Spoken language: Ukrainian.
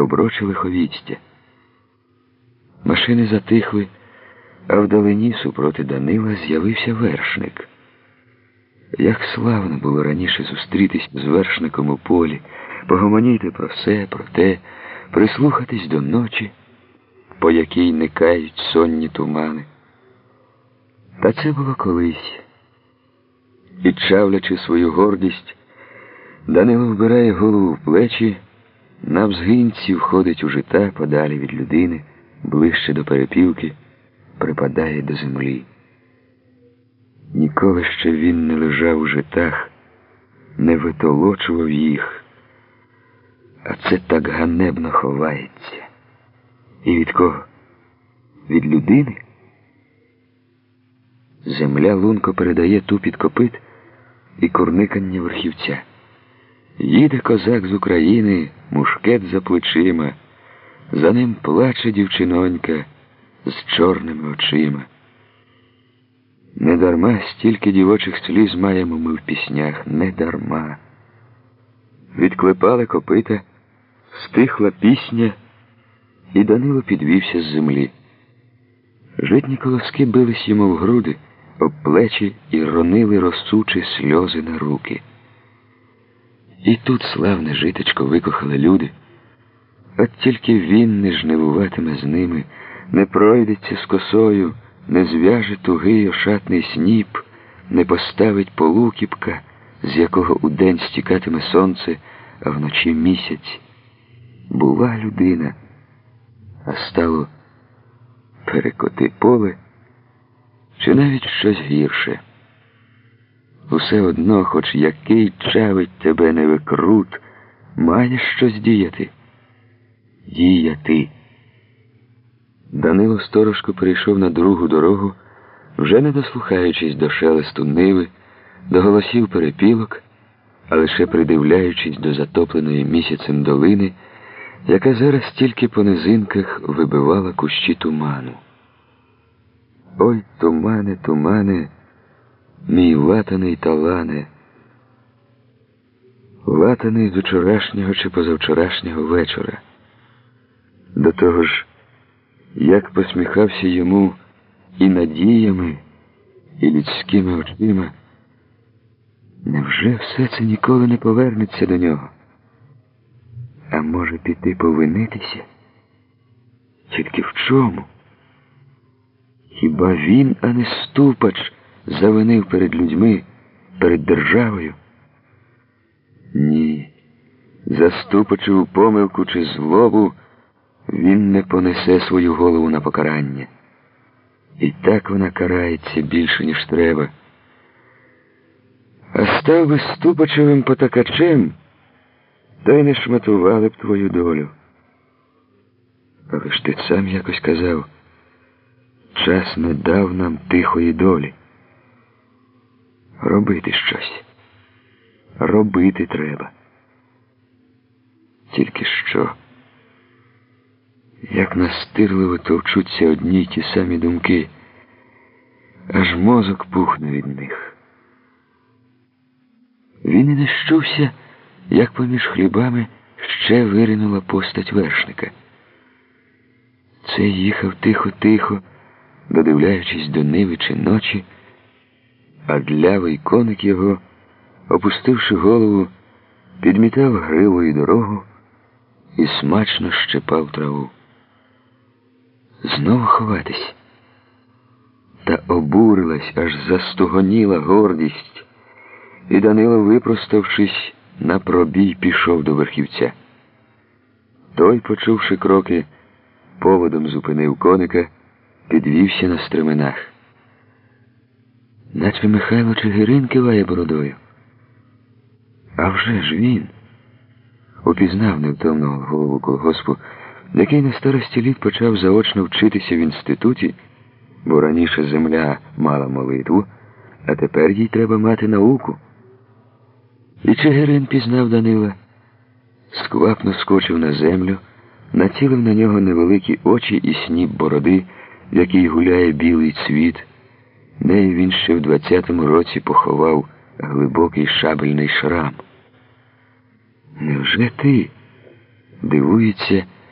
добро чи лиховістя. Машини затихли, а вдалині супроти Данила з'явився вершник. Як славно було раніше зустрітись з вершником у полі, погомоніти про все, про те, прислухатись до ночі, по якій никають сонні тумани. Та це було колись. І, чавлячи свою гордість, Данило вбирає голову в плечі, на взгинці входить у жита подалі від людини, ближче до перепілки, припадає до землі. Ніколи ще він не лежав у житах, не витолочував їх, а це так ганебно ховається. І від кого? Від людини? Земля лунко передає тупіт копит і курникання верхівця. Їде козак з України, мушкет за плечима, за ним плаче дівчинонька з чорними очима. Недарма стільки дівочих сліз маємо ми в піснях, недарма. Відклепали копита, стихла пісня, і Данило підвівся з землі. Житні колоски бились йому в груди, об плечі і ронили розсучі сльози на руки. І тут славне житечко викохали люди, от тільки він не жнивуватиме з ними, не пройдеться з косою, не зв'яже тугий ошатний сніп, не поставить полукіпка, з якого удень стікатиме сонце, а вночі місяць. Була людина, а стало перекоти поле чи навіть щось гірше. Усе одно, хоч який чавить тебе не викрут, маєш щось діяти. Діяти. Данило сторожко перейшов на другу дорогу, вже не дослухаючись до шелесту ниви, до голосів перепілок, а лише придивляючись до затопленої місяцем долини, яка зараз тільки по низинках вибивала кущі туману. Ой, тумане, тумане, мій латаний талане, латаний з вчорашнього чи позавчорашнього вечора. До того ж, як посміхався йому і надіями, і людськими очима, невже все це ніколи не повернеться до нього? А може піти повинитися? Тільки в чому? Хіба він, а не ступач, завинив перед людьми, перед державою? Ні, за ступачеву помилку чи злобу він не понесе свою голову на покарання. І так вона карається більше, ніж треба. А став би ступачевим потакачем, то й не шматували б твою долю. Але ж ти сам якось казав, час не дав нам тихої долі. Робити щось. Робити треба. Тільки що. Як настирливо товчуться одні й ті самі думки, аж мозок пухне від них. Він і не щувся, як поміж хлібами ще виринула постать вершника. Цей їхав тихо-тихо, додивляючись до ниви чи ночі, а длявий коник його, опустивши голову, підмітав гривою дорогу і смачно щепав траву. Знову ховатись. Та обурилась, аж застугоніла гордість, і Данило, випроставшись, на пробій пішов до верхівця. Той, почувши кроки, поводом зупинив коника, підвівся на стременах. Наче Михайло Чигирин киває бородою. А вже ж він упізнав невтомного голову колгоспу, який на старості літ почав заочно вчитися в інституті, бо раніше земля мала молитву, а тепер їй треба мати науку. І Чигирин пізнав Данила, сквапно скочив на землю, націлив на нього невеликі очі і сніп бороди, в якій гуляє білий цвіт. Неї він ще в двадцятому році поховав глибокий шабельний шрам. Невже ти? дивується.